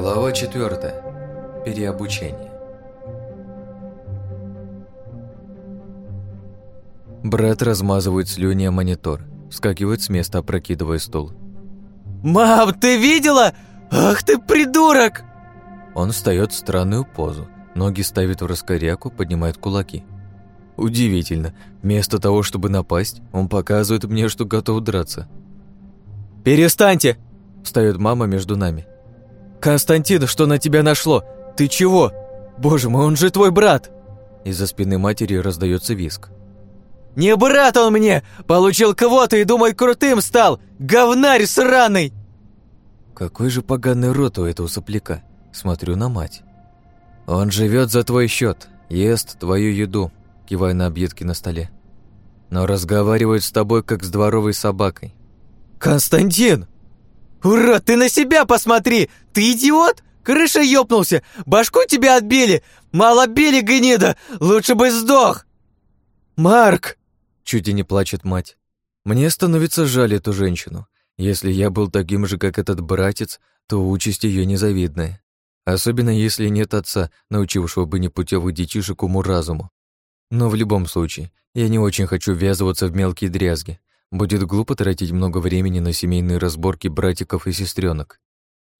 Глава 4. Переобучение. Брат размазывает слюни о монитор, вскакивает с места, опрокидывая стол. «Мам, ты видела? Ах ты придурок!» Он встает в странную позу, ноги ставит в раскоряку, поднимает кулаки. Удивительно, вместо того, чтобы напасть, он показывает мне, что готов драться. «Перестаньте!» – встает мама между нами. «Константин, что на тебя нашло? Ты чего? Боже мой, он же твой брат!» Из-за спины матери раздается виск. «Не брат он мне! Получил кого-то и думай крутым стал! Говнарь сраный!» Какой же поганый рот у этого сопляка. Смотрю на мать. Он живет за твой счет, ест твою еду, кивая на объедки на столе. Но разговаривает с тобой, как с дворовой собакой. «Константин!» «Ура, ты на себя посмотри! Ты идиот? Крыша ёбнулся! Башку тебя отбили! Мало били, гнида! Лучше бы сдох!» «Марк!» Чуть и не плачет мать. Мне становится жаль эту женщину. Если я был таким же, как этот братец, то участь ее незавидная. Особенно если нет отца, научившего бы непутевых детишек уму-разуму. Но в любом случае, я не очень хочу ввязываться в мелкие дрязги. Будет глупо тратить много времени на семейные разборки братиков и сестренок.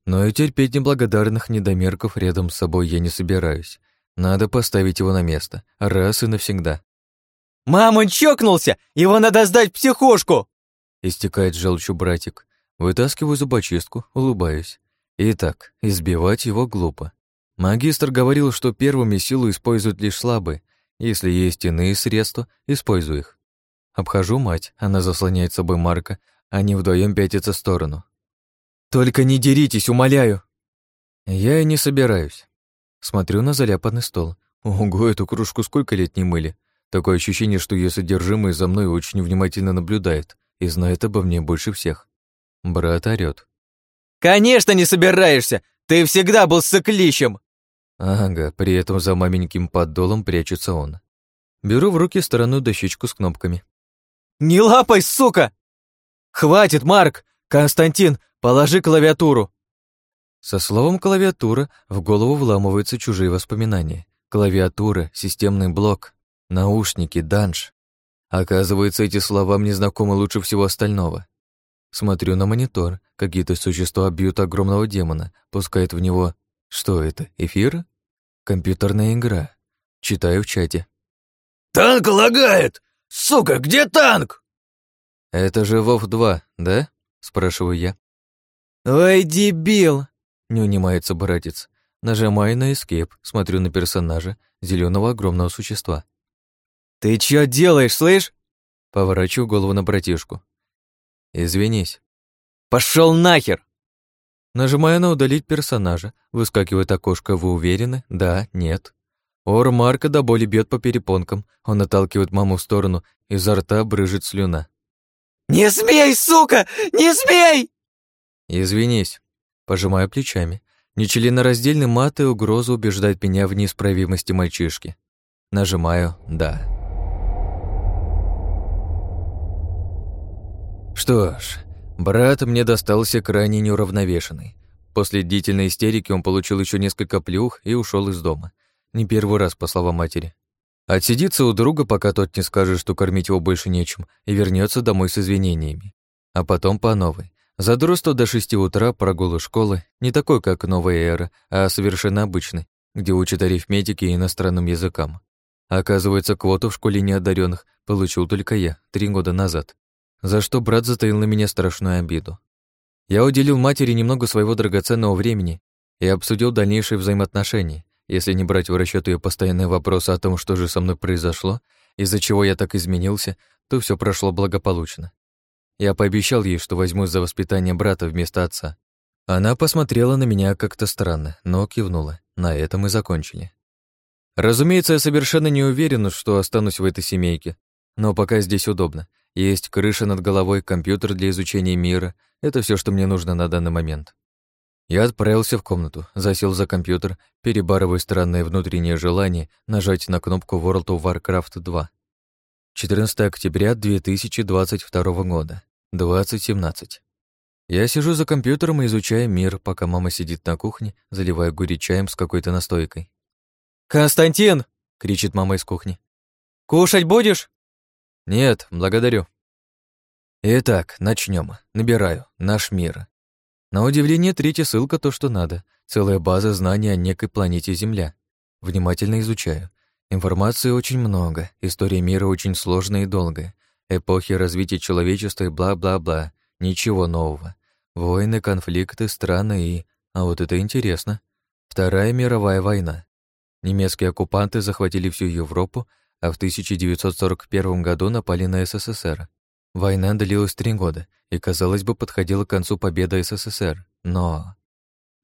Но и терпеть неблагодарных недомерков рядом с собой я не собираюсь. Надо поставить его на место, раз и навсегда. «Мам, он чокнулся! Его надо сдать в психушку!» Истекает желчью братик. Вытаскиваю зубочистку, улыбаюсь. Итак, избивать его глупо. Магистр говорил, что первыми силу используют лишь слабые. Если есть иные средства, используй их. Обхожу мать, она заслоняет собой Марка, они вдвоем пятятся в сторону. «Только не деритесь, умоляю!» Я и не собираюсь. Смотрю на заляпанный стол. Ого, эту кружку сколько лет не мыли. Такое ощущение, что ее содержимое за мной очень внимательно наблюдает и знает обо мне больше всех. Брат орёт. «Конечно не собираешься! Ты всегда был сыклищем!» Ага, при этом за маменьким поддолом прячется он. Беру в руки сторону дощечку с кнопками. «Не лапай, сука!» «Хватит, Марк! Константин, положи клавиатуру!» Со словом «клавиатура» в голову вламываются чужие воспоминания. Клавиатура, системный блок, наушники, данж. Оказывается, эти слова мне знакомы лучше всего остального. Смотрю на монитор. Какие-то существа бьют огромного демона, пускают в него... Что это, эфир? Компьютерная игра. Читаю в чате. «Танк лагает! Сука, где танк?» «Это же Вов-2, да?» — спрашиваю я. «Ой, дебил!» — не унимается братец. Нажимаю на эскейп, смотрю на персонажа, зеленого огромного существа. «Ты чё делаешь, слышь?» Поворачиваю голову на братишку. «Извинись». «Пошёл нахер!» Нажимаю на «Удалить персонажа», выскакивает окошко «Вы уверены?» «Да», «Нет». Ор Марка до боли бьет по перепонкам. Он отталкивает маму в сторону, изо рта брыжет слюна. «Не смей, сука! Не смей!» «Извинись». Пожимаю плечами. Нечленораздельный мат и угроза убеждает меня в неисправимости мальчишки. Нажимаю «Да». Что ж, брат мне достался крайне неуравновешенный. После длительной истерики он получил еще несколько плюх и ушел из дома. Не первый раз, по словам матери. Отсидится у друга, пока тот не скажет, что кормить его больше нечем, и вернется домой с извинениями. А потом по новой. Задротство до шести утра, прогулы школы, не такой, как новая эра, а совершенно обычный, где учат арифметике и иностранным языкам. Оказывается, квоту в школе неодаренных получил только я, три года назад, за что брат затаил на меня страшную обиду. Я уделил матери немного своего драгоценного времени и обсудил дальнейшие взаимоотношения, если не брать в расчет ее постоянные вопросы о том, что же со мной произошло, из-за чего я так изменился, то все прошло благополучно. Я пообещал ей, что возьмусь за воспитание брата вместо отца. Она посмотрела на меня как-то странно, но кивнула. На этом и закончили. Разумеется, я совершенно не уверен, что останусь в этой семейке, но пока здесь удобно. Есть крыша над головой, компьютер для изучения мира. Это все, что мне нужно на данный момент. Я отправился в комнату, засел за компьютер, перебарывая странное внутреннее желание нажать на кнопку World of Warcraft 2. 14 октября 2022 года, 2017. Я сижу за компьютером и изучаю мир, пока мама сидит на кухне, заливая гури чаем с какой-то настойкой. «Константин!» — кричит мама из кухни. «Кушать будешь?» «Нет, благодарю». Итак, начнем. Набираю. Наш мир. На удивление, третья ссылка то, что надо. Целая база знаний о некой планете Земля. Внимательно изучаю. Информации очень много, история мира очень сложная и долгая. Эпохи развития человечества и бла-бла-бла. Ничего нового. Войны, конфликты, страны и... А вот это интересно. Вторая мировая война. Немецкие оккупанты захватили всю Европу, а в 1941 году напали на СССР. Война длилась три года, и, казалось бы, подходила к концу победа СССР. Но...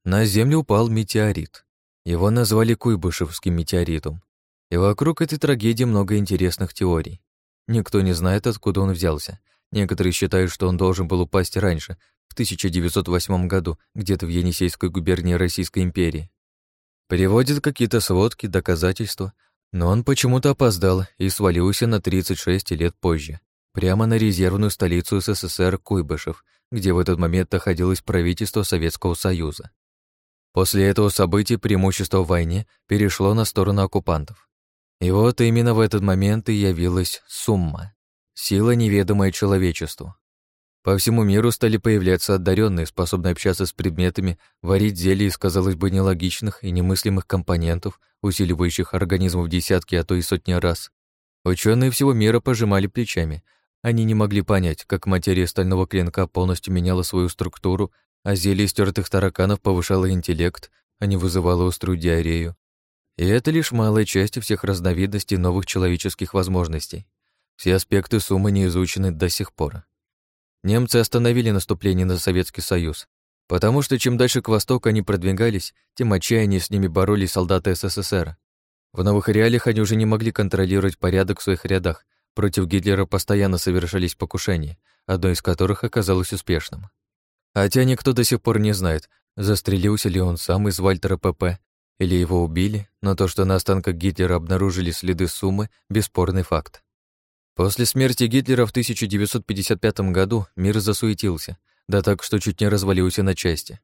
На Землю упал метеорит. Его назвали Куйбышевским метеоритом. И вокруг этой трагедии много интересных теорий. Никто не знает, откуда он взялся. Некоторые считают, что он должен был упасть раньше, в 1908 году, где-то в Енисейской губернии Российской империи. Приводят какие-то сводки, доказательства, но он почему-то опоздал и свалился на 36 лет позже, прямо на резервную столицу СССР Куйбышев, где в этот момент находилось правительство Советского Союза. После этого события преимущество в войне перешло на сторону оккупантов. И вот именно в этот момент и явилась сумма. Сила, неведомая человечеству. По всему миру стали появляться одаренные, способные общаться с предметами, варить зелья из, казалось бы, нелогичных и немыслимых компонентов, усиливающих организм в десятки, а то и сотни раз. Ученые всего мира пожимали плечами. Они не могли понять, как материя стального клинка полностью меняла свою структуру, а зелье стертых тараканов повышало интеллект, а не вызывало острую диарею. И это лишь малая часть всех разновидностей новых человеческих возможностей. Все аспекты суммы не изучены до сих пор. Немцы остановили наступление на Советский Союз, потому что чем дальше к востоку они продвигались, тем отчаяннее с ними боролись солдаты СССР. В новых реалиях они уже не могли контролировать порядок в своих рядах, против Гитлера постоянно совершались покушения, одно из которых оказалось успешным. Хотя никто до сих пор не знает, застрелился ли он сам из Вальтера ПП или его убили, но то, что на останках Гитлера обнаружили следы суммы, бесспорный факт. После смерти Гитлера в 1955 году мир засуетился, да так, что чуть не развалился на части.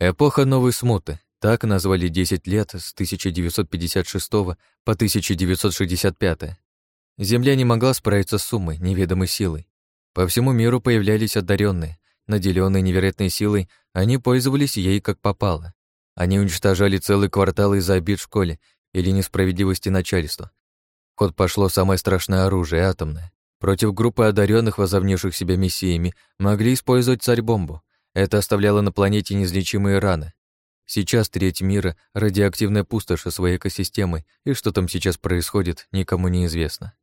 Эпоха новой смуты, так назвали 10 лет с 1956 по 1965. Земля не могла справиться с суммой, неведомой силой. По всему миру появлялись одаренные, наделенные невероятной силой, они пользовались ей как попало. Они уничтожали целые кварталы из-за обид в школе или несправедливости начальства. В ход пошло самое страшное оружие — атомное. Против группы одаренных, возомнивших себя мессиями, могли использовать царь-бомбу. Это оставляло на планете неизлечимые раны. Сейчас треть мира — радиоактивная пустошь своей экосистемой, и что там сейчас происходит, никому не известно.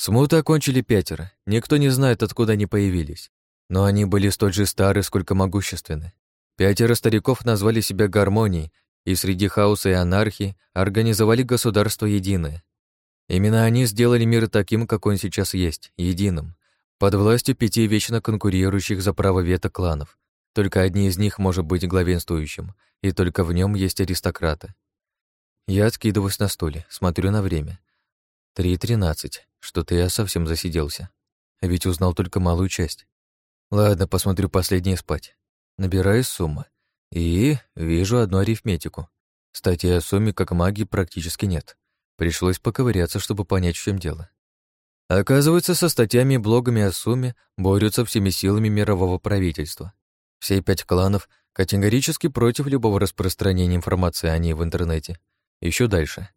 Смуты окончили пятеро, никто не знает, откуда они появились. Но они были столь же стары, сколько могущественны. Пятеро стариков назвали себя гармонией и среди хаоса и анархии организовали государство единое. Именно они сделали мир таким, как он сейчас есть, единым, под властью пяти вечно конкурирующих за право вето кланов. Только одни из них может быть главенствующим, и только в нем есть аристократы. Я откидываюсь на стуле, смотрю на время. Три тринадцать. Что-то я совсем засиделся. А ведь узнал только малую часть. Ладно, посмотрю последнее спать. Набираю сумму. И вижу одну арифметику. Статьи о сумме как магии практически нет. Пришлось поковыряться, чтобы понять, в чем дело. Оказывается, со статьями и блогами о сумме борются всеми силами мирового правительства. Все пять кланов категорически против любого распространения информации о ней в интернете. Еще дальше.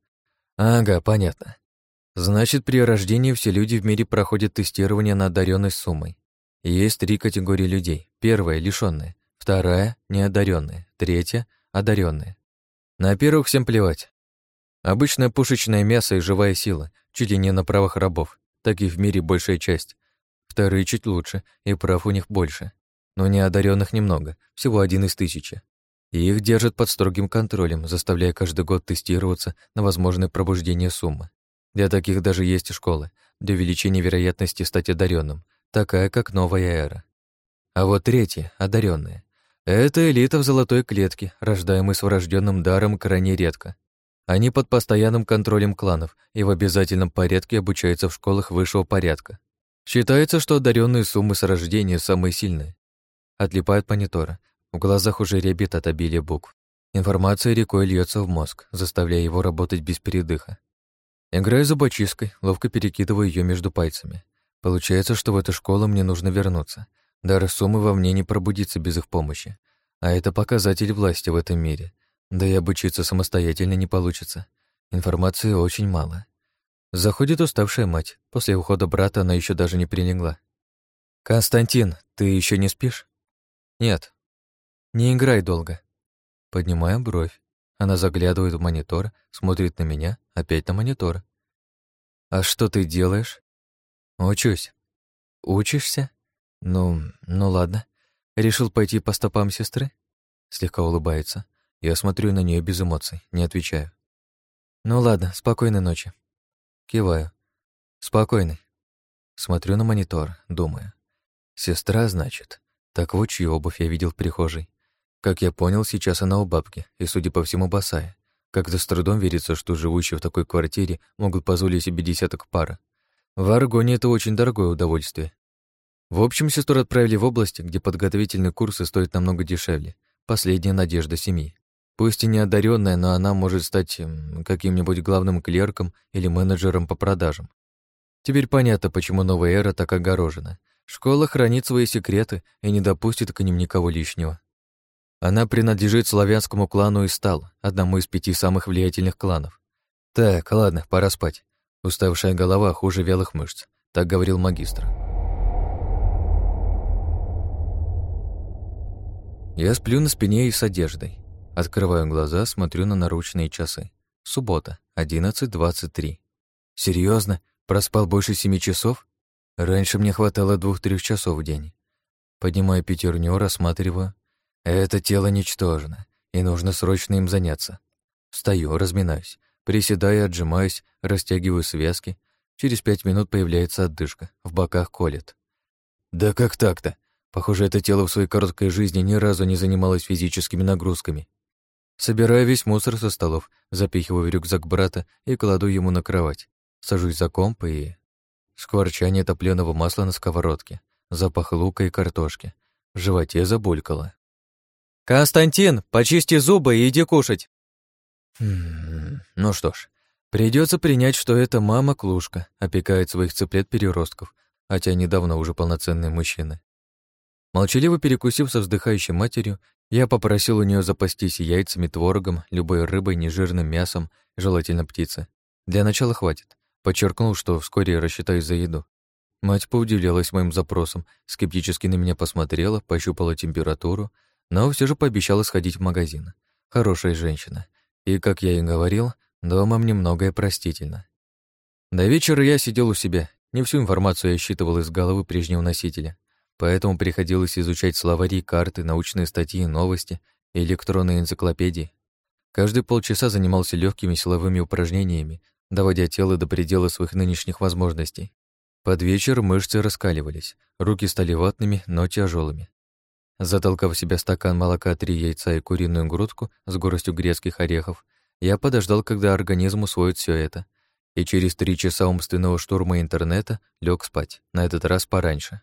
Ага, понятно. Значит, при рождении все люди в мире проходят тестирование на одаренность суммой. есть три категории людей. Первая — лишённые, Вторая — неодаренные. Третья — одаренные. На первых всем плевать. Обычное пушечное мясо и живая сила, чуть ли не на правах рабов, так и в мире большая часть. Вторые чуть лучше, и прав у них больше. Но неодаренных немного, всего один из тысячи. И их держат под строгим контролем, заставляя каждый год тестироваться на возможное пробуждение суммы. Для таких даже есть школы, для увеличения вероятности стать одаренным, такая как новая эра. А вот третья, одаренные, это элита в золотой клетке, рождаемые с врожденным даром крайне редко. Они под постоянным контролем кланов и в обязательном порядке обучаются в школах высшего порядка. Считается, что одаренные суммы с рождения самые сильные. отлипаю от монитора. В глазах уже ребит от обилия букв. Информация рекой льется в мозг, заставляя его работать без передыха. Играю зубочисткой, ловко перекидываю ее между пальцами. Получается, что в эту школу мне нужно вернуться. Дар суммы во мне не пробудится без их помощи. А это показатель власти в этом мире. Да и обучиться самостоятельно не получится. Информации очень мало. Заходит уставшая мать. После ухода брата она еще даже не прилегла. «Константин, ты еще не спишь?» «Нет». «Не играй долго». Поднимаю бровь. Она заглядывает в монитор, смотрит на меня, опять на монитор. «А что ты делаешь?» «Учусь». «Учишься?» «Ну, ну ладно. Решил пойти по стопам сестры?» Слегка улыбается. Я смотрю на нее без эмоций, не отвечаю. «Ну ладно, спокойной ночи». Киваю. Спокойный. Смотрю на монитор, думаю. Сестра, значит. Так вот, чью обувь я видел в прихожей. Как я понял, сейчас она у бабки, и, судя по всему, босая. Как-то с трудом верится, что живущие в такой квартире могут позволить себе десяток пар. В Аргоне это очень дорогое удовольствие. В общем, сестру отправили в область, где подготовительные курсы стоят намного дешевле. Последняя надежда семьи. Пусть и не одаренная, но она может стать каким-нибудь главным клерком или менеджером по продажам. Теперь понятно, почему новая эра так огорожена. Школа хранит свои секреты и не допустит к ним никого лишнего. Она принадлежит славянскому клану Истал, одному из пяти самых влиятельных кланов. Так, ладно, пора спать. Уставшая голова хуже вялых мышц, так говорил магистр. Я сплю на спине и с одеждой. Открываю глаза, смотрю на наручные часы. Суббота, 11.23. Серьезно? Проспал больше семи часов? Раньше мне хватало двух-трех часов в день. Поднимаю пятерню, рассматриваю. Это тело ничтожно, и нужно срочно им заняться. Встаю, разминаюсь, приседаю, отжимаюсь, растягиваю связки. Через пять минут появляется отдышка, в боках колет. Да как так-то? Похоже, это тело в своей короткой жизни ни разу не занималось физическими нагрузками. Собираю весь мусор со столов, запихиваю в рюкзак брата и кладу ему на кровать. Сажусь за комп и... Скворчание топленого масла на сковородке, запах лука и картошки. В животе забулькало. «Константин, почисти зубы и иди кушать!» Ну что ж, придется принять, что это мама-клушка, опекает своих цыплет-переростков, хотя недавно уже полноценные мужчины. Молчаливо перекусив со вздыхающей матерью, я попросил у нее запастись яйцами, творогом, любой рыбой, нежирным мясом, желательно птицы. Для начала хватит. Подчеркнул, что вскоре рассчитаюсь за еду. Мать поудивлялась моим запросом, скептически на меня посмотрела, пощупала температуру, но все же пообещала сходить в магазин. Хорошая женщина. И, как я и говорил, дома мне многое простительно. До вечера я сидел у себя, не всю информацию я считывал из головы прежнего носителя поэтому приходилось изучать словари, карты, научные статьи, новости электронные энциклопедии. Каждые полчаса занимался легкими силовыми упражнениями, доводя тело до предела своих нынешних возможностей. Под вечер мышцы раскаливались, руки стали ватными, но тяжелыми. Затолкав в себя стакан молока, три яйца и куриную грудку с горстью грецких орехов, я подождал, когда организм усвоит все это, и через три часа умственного штурма интернета лег спать, на этот раз пораньше.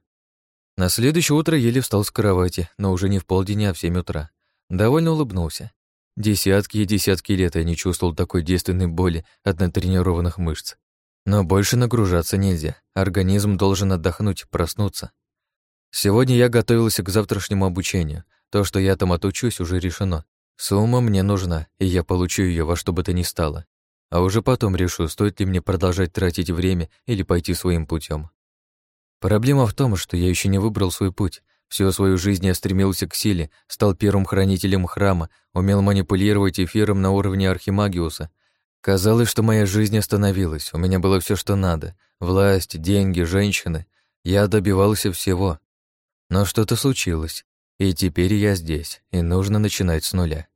На следующее утро еле встал с кровати, но уже не в полдень, а в семь утра. Довольно улыбнулся. Десятки и десятки лет я не чувствовал такой действенной боли от натренированных мышц. Но больше нагружаться нельзя. Организм должен отдохнуть, проснуться. Сегодня я готовился к завтрашнему обучению. То, что я там отучусь, уже решено. Сумма мне нужна, и я получу ее во что бы то ни стало. А уже потом решу, стоит ли мне продолжать тратить время или пойти своим путем. Проблема в том, что я еще не выбрал свой путь. Всю свою жизнь я стремился к силе, стал первым хранителем храма, умел манипулировать эфиром на уровне архимагиуса. Казалось, что моя жизнь остановилась, у меня было все, что надо. Власть, деньги, женщины. Я добивался всего. Но что-то случилось, и теперь я здесь, и нужно начинать с нуля.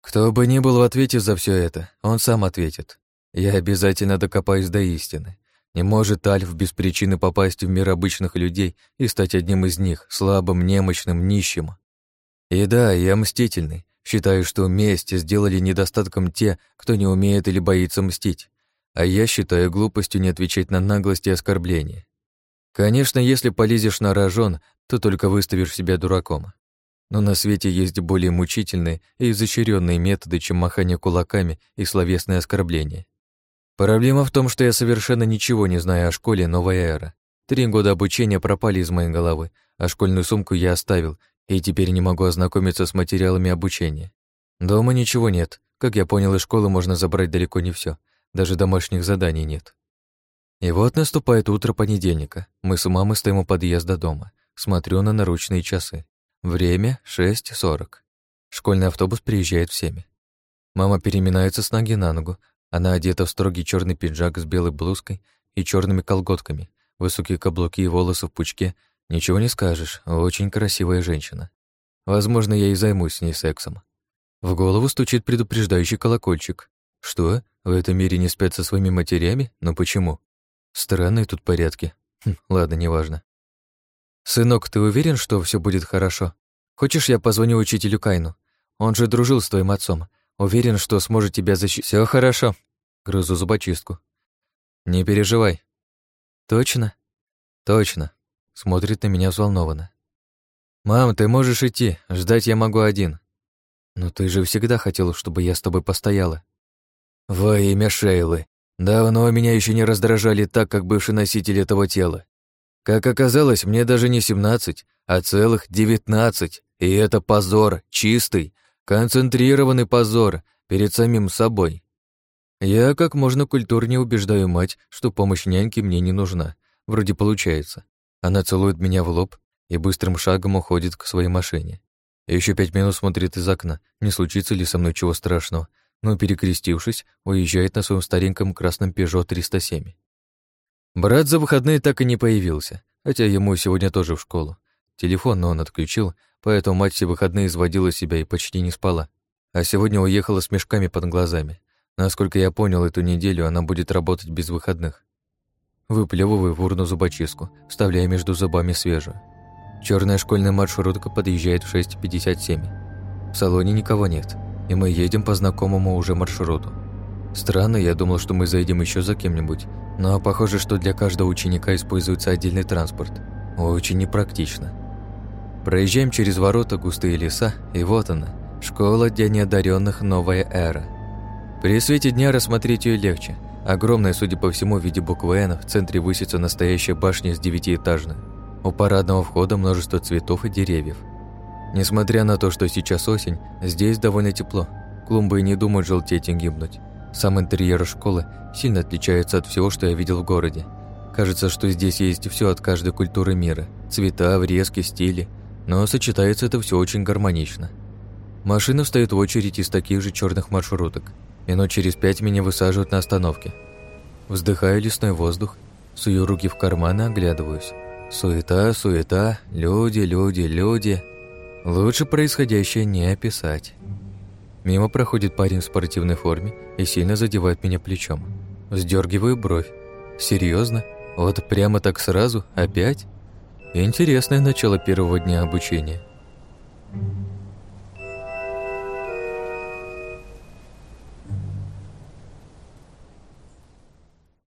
Кто бы ни был в ответе за все это, он сам ответит. Я обязательно докопаюсь до истины. Не может Альф без причины попасть в мир обычных людей и стать одним из них, слабым, немощным, нищим. И да, я мстительный. Считаю, что месть сделали недостатком те, кто не умеет или боится мстить. А я считаю глупостью не отвечать на наглость и оскорбления. Конечно, если полезешь на рожон, то только выставишь себя дураком. Но на свете есть более мучительные и изощренные методы, чем махание кулаками и словесные оскорбления. Проблема в том, что я совершенно ничего не знаю о школе «Новая эра». Три года обучения пропали из моей головы, а школьную сумку я оставил, и теперь не могу ознакомиться с материалами обучения. Дома ничего нет. Как я понял, из школы можно забрать далеко не все, даже домашних заданий нет. И вот наступает утро понедельника. Мы с мамой стоим у подъезда дома. Смотрю на наручные часы. Время 6.40. Школьный автобус приезжает в 7. Мама переминается с ноги на ногу. Она одета в строгий черный пиджак с белой блузкой и черными колготками, высокие каблуки и волосы в пучке. Ничего не скажешь, очень красивая женщина. Возможно, я и займусь с ней сексом. В голову стучит предупреждающий колокольчик. Что? В этом мире не спят со своими матерями? Но почему? Странные тут порядки. Хм, ладно, неважно. «Сынок, ты уверен, что все будет хорошо? Хочешь, я позвоню учителю Кайну? Он же дружил с твоим отцом. Уверен, что сможет тебя защитить. Все хорошо. Грызу зубочистку. Не переживай. Точно? Точно. Смотрит на меня взволнованно. Мам, ты можешь идти. Ждать я могу один. Но ты же всегда хотел, чтобы я с тобой постояла. Во имя Шейлы. Давно меня еще не раздражали так, как бывший носитель этого тела. Как оказалось, мне даже не 17, а целых 19. И это позор, чистый, концентрированный позор перед самим собой. Я как можно культурнее убеждаю мать, что помощь няньки мне не нужна. Вроде получается. Она целует меня в лоб и быстрым шагом уходит к своей машине. Еще пять минут смотрит из окна, не случится ли со мной чего страшного, но, перекрестившись, уезжает на своем стареньком красном Peugeot 307. Брат за выходные так и не появился, хотя ему сегодня тоже в школу. Телефон он отключил, поэтому мать все выходные изводила себя и почти не спала. А сегодня уехала с мешками под глазами. Насколько я понял, эту неделю она будет работать без выходных. Выплевываю в урну зубочистку, вставляя между зубами свежую. Черная школьная маршрутка подъезжает в 6.57. В салоне никого нет, и мы едем по знакомому уже маршруту. Странно, я думал, что мы заедем еще за кем-нибудь, но похоже, что для каждого ученика используется отдельный транспорт. Очень непрактично. Проезжаем через ворота густые леса, и вот она, школа для неодаренных «Новая эра». При свете дня рассмотреть ее легче. Огромная, судя по всему, в виде буквы «Н» в центре высится настоящая башня с девятиэтажной. У парадного входа множество цветов и деревьев. Несмотря на то, что сейчас осень, здесь довольно тепло. Клумбы не думают желтеть и гибнуть. Сам интерьер школы сильно отличается от всего, что я видел в городе. Кажется, что здесь есть все от каждой культуры мира. Цвета, врезки, стили. Но сочетается это все очень гармонично. Машина встает в очередь из таких же черных маршруток. Минут через пять меня высаживают на остановке. Вздыхаю лесной воздух, сую руки в карманы, оглядываюсь. Суета, суета, люди, люди, люди. Лучше происходящее не описать. Мимо проходит парень в спортивной форме и сильно задевает меня плечом. Вздергиваю бровь. Серьезно? Вот прямо так сразу? Опять? Интересное начало первого дня обучения.